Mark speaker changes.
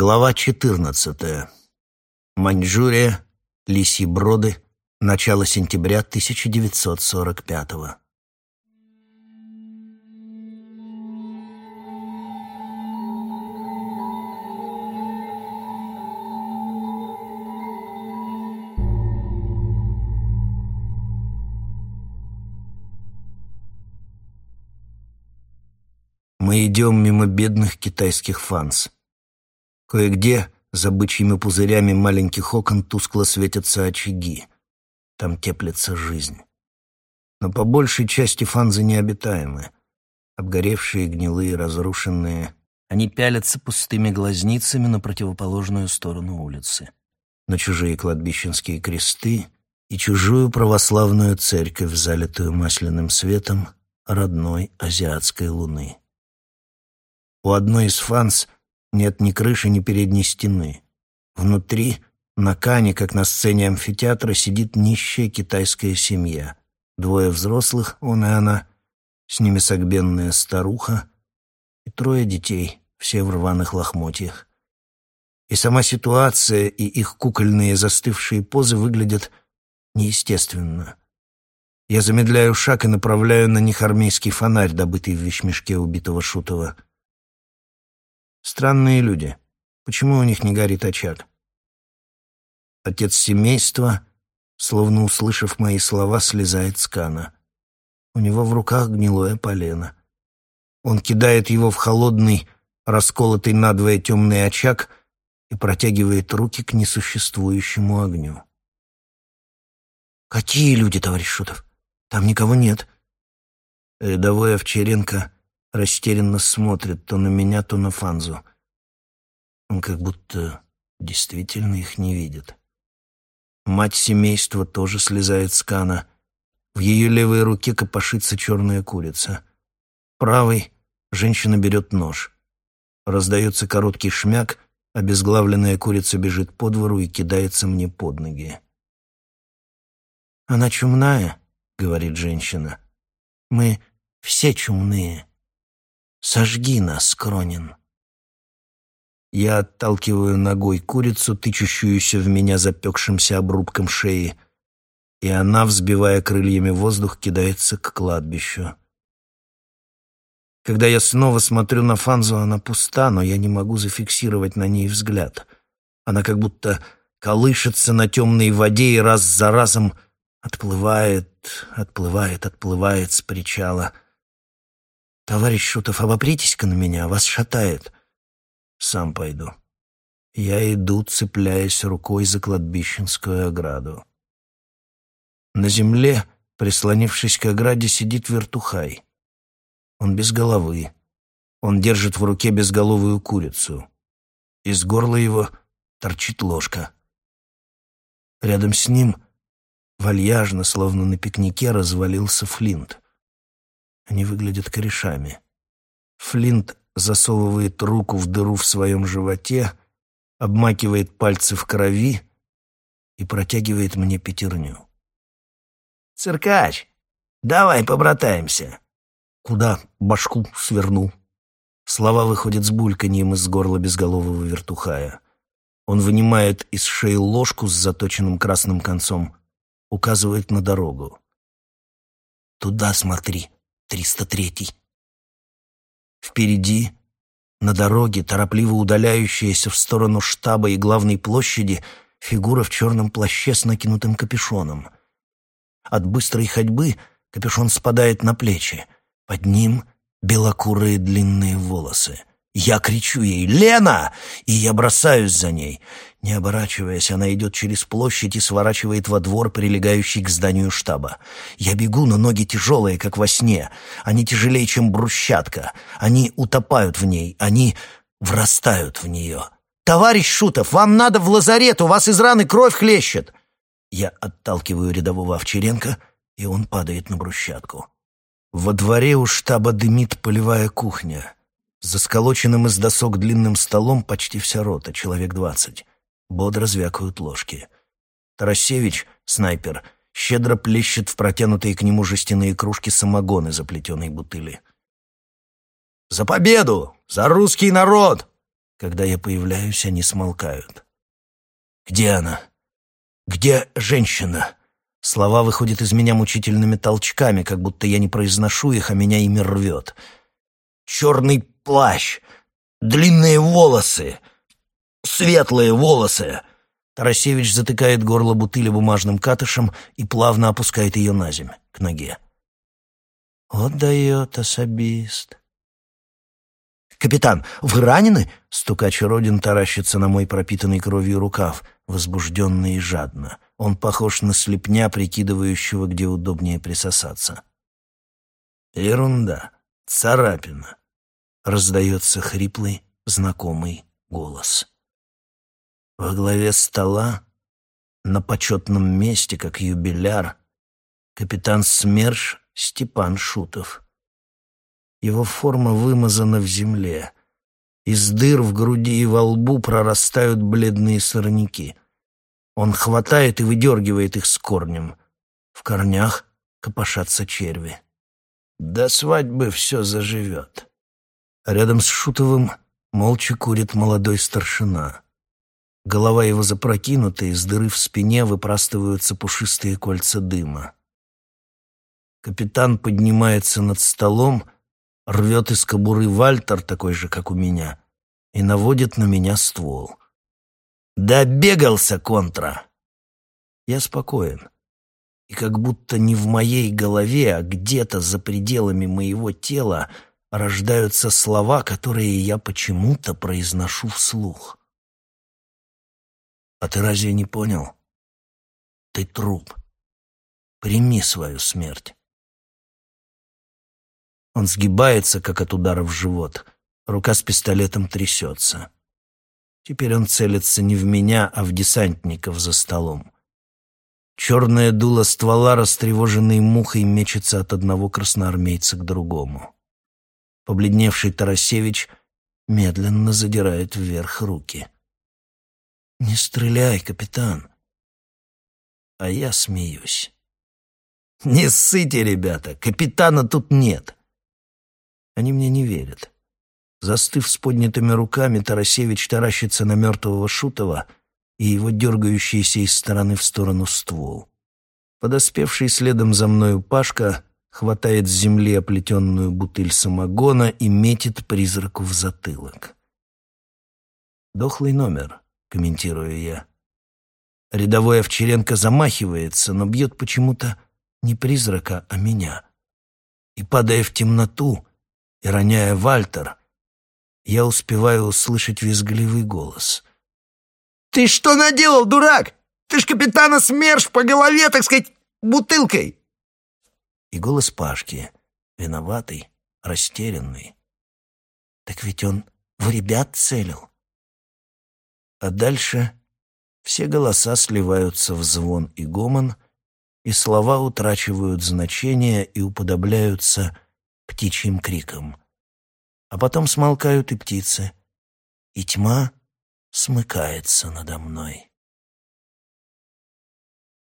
Speaker 1: Глава 14. Маньчжурия, Лисьи Броды, начало сентября 1945 -го. Мы идем мимо бедных китайских фанс. Кое-где за бычьими пузырями маленьких окон тускло светятся очаги. Там теплится жизнь. Но по большей части фанзы необитаемы. Обгоревшие, гнилые, разрушенные. Они пялятся пустыми глазницами на противоположную сторону улицы. На чужие кладбищенские кресты и чужую православную церковь, залитую масляным светом родной азиатской луны. У одной из фанз нет ни крыши, ни передней стены. Внутри, на кане, как на сцене амфитеатра, сидит нищая китайская семья. Двое взрослых, он и она, с ними согбенная старуха и трое детей, все в рваных лохмотьях. И сама ситуация, и их кукольные застывшие позы выглядят неестественно. Я замедляю шаг и направляю на них армейский фонарь, добытый в вещмешке убитого Шутова — Странные люди. Почему у них не горит очаг? Отец семейства, словно услышав мои слова, слезает с кана. У него в руках гнилое полено. Он кидает его в холодный, расколотый надвое темный очаг и протягивает руки к несуществующему огню. «Какие люди, товарищ Шутов? Там никого нет». Рядовой Овчаренко растерянно смотрит то на меня, то на Фанзу. Он как будто действительно их не видит. Мать семейства тоже слезает с кана. В ее левой руке копошится черная курица. Правой женщина берет нож. Раздается короткий шмяк, обезглавленная курица бежит по двору и кидается мне под ноги. «Она чумная», — говорит женщина. «Мы все чумные». Сожги нас, Кронин. Я отталкиваю ногой курицу, тычущуюся в меня запекшимся обрубком шеи, и она, взбивая крыльями воздух, кидается к кладбищу. Когда я снова смотрю на Фанзу, она пуста, но я не могу зафиксировать на ней взгляд. Она как будто колышется на темной воде и раз за разом отплывает, отплывает, отплывает с причала — «Товарищ Шутов, обопритесь-ка на меня, вас шатает». «Сам пойду». Я иду, цепляясь рукой за кладбищенскую ограду. На земле, прислонившись к ограде, сидит вертухай. Он без головы. Он держит в руке безголовую курицу. Из горла его торчит ложка. Рядом с ним, вальяжно, словно на пикнике, развалился Флинт. Они выглядят корешами. Флинт засовывает руку в дыру в своем животе, обмакивает пальцы в крови и протягивает мне пятерню.
Speaker 2: «Циркач, давай побратаемся!»
Speaker 1: «Куда?» — башку свернул. Слова выходят с бульканьем из горла безголового вертухая. Он вынимает из шеи ложку с заточенным красным концом, указывает на дорогу. «Туда смотри», 303. Впереди, на дороге, торопливо удаляющаяся в сторону штаба и главной площади, фигура в черном плаще с накинутым капюшоном. От быстрой ходьбы капюшон спадает на плечи. Под ним белокурые длинные волосы. Я кричу ей «Лена!» и я бросаюсь за ней. Не оборачиваясь, она идет через площадь и сворачивает во двор, прилегающий к зданию штаба. Я бегу, но ноги тяжелые, как во сне. Они тяжелее, чем брусчатка. Они утопают в ней, они врастают в нее. «Товарищ Шутов, вам надо в лазарет, у вас из раны кровь хлещет!» Я отталкиваю рядового Овчаренко, и он падает на брусчатку. Во дворе у штаба дымит полевая кухня. За сколоченным из досок длинным столом почти вся рота, человек двадцать. Бодро звякают ложки. Тарасевич, снайпер, щедро плещет в протянутые к нему жестяные кружки самогоны заплетенной бутыли. «За победу! За русский народ!» Когда я появляюсь, они смолкают. «Где она? Где женщина?» Слова выходят из меня мучительными толчками, как будто я не произношу их, а меня ими рвет. «Черный плащ! Длинные волосы! Светлые волосы!» Тарасевич затыкает горло бутыли бумажным катышем и плавно опускает ее на земь, к ноге. «Вот дает особист!» «Капитан, вы ранены?» Стукач Родин таращится на мой пропитанный кровью рукав, возбужденно и жадно. Он похож на слепня, прикидывающего, где удобнее присосаться. «Ерунда. Царапина», — раздается хриплый, знакомый голос. Во главе стола, на почетном месте, как юбиляр, капитан СМЕРШ Степан Шутов — его форма вымазана в земле. Из дыр в груди и во лбу прорастают бледные сорняки. Он хватает и выдергивает их с корнем. В корнях копошатся черви. До свадьбы все заживет. рядом с Шутовым молча курит молодой старшина. Голова его запрокинута, из дыры в спине выпрастываются пушистые кольца дыма. Капитан поднимается над столом — рвет из кобуры Вальтер, такой же, как у меня, и наводит на меня ствол. «Добегался, контра!» Я спокоен. И как будто не в моей голове, а где-то за пределами моего тела рождаются слова, которые я почему-то произношу вслух. «А ты разве не понял? Ты труп. Прими свою смерть». Он сгибается, как от удара в живот. Рука с пистолетом трясется. Теперь он целится не в меня, а в десантников за столом. Черное дуло ствола, растревоженной мухой, мечется от одного красноармейца к другому. Побледневший Тарасевич медленно задирает вверх руки. «Не стреляй, капитан!» А я смеюсь. «Не ссыте, ребята, капитана тут нет!» Они мне не верят. Застыв с поднятыми руками, Тарасевич таращится на мертвого Шутова и его дергающийся из стороны в сторону ствол. Подоспевший следом за мною Пашка хватает с земли оплетенную бутыль самогона и метит призраку в затылок. «Дохлый номер», — комментирую я. Рядовой Овчаренко замахивается, но бьет почему-то не призрака, а меня. И, падая в темноту, и роняя Вальтер, я успеваю услышать визгливый голос. «Ты что наделал, дурак? Ты ж капитана СМЕРШ по голове, так сказать, бутылкой!» И голос Пашки, виноватый, растерянный. «Так ведь он в ребят целил!» А дальше все голоса сливаются в звон и гомон, и слова утрачивают значение и уподобляются птичьим криком. А потом смолкают и птицы, и тьма смыкается надо мной.